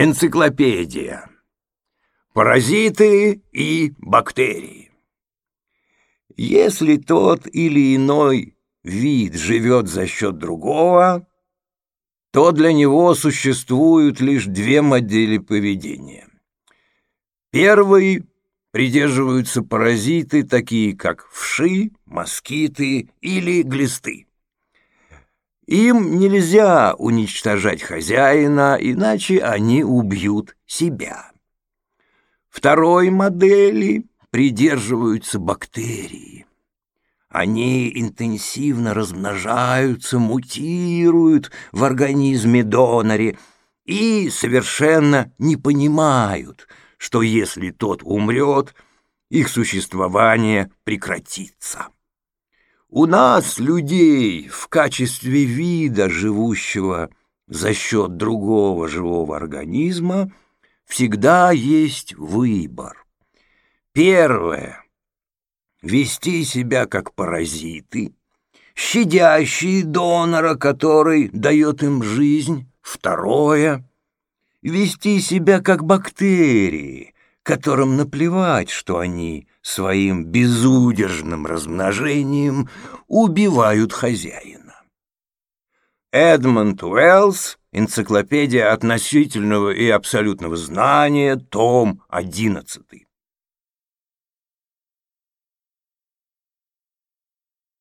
Энциклопедия. Паразиты и бактерии. Если тот или иной вид живет за счет другого, то для него существуют лишь две модели поведения. Первый придерживаются паразиты, такие как вши, москиты или глисты. Им нельзя уничтожать хозяина, иначе они убьют себя. Второй модели придерживаются бактерии. Они интенсивно размножаются, мутируют в организме доноре и совершенно не понимают, что если тот умрет, их существование прекратится. У нас, людей, в качестве вида, живущего за счет другого живого организма, всегда есть выбор. Первое — вести себя как паразиты, щадящие донора, который дает им жизнь. Второе — вести себя как бактерии, которым наплевать, что они своим безудержным размножением убивают хозяина. Эдмонд Уэллс, Энциклопедия относительного и абсолютного знания, том 11.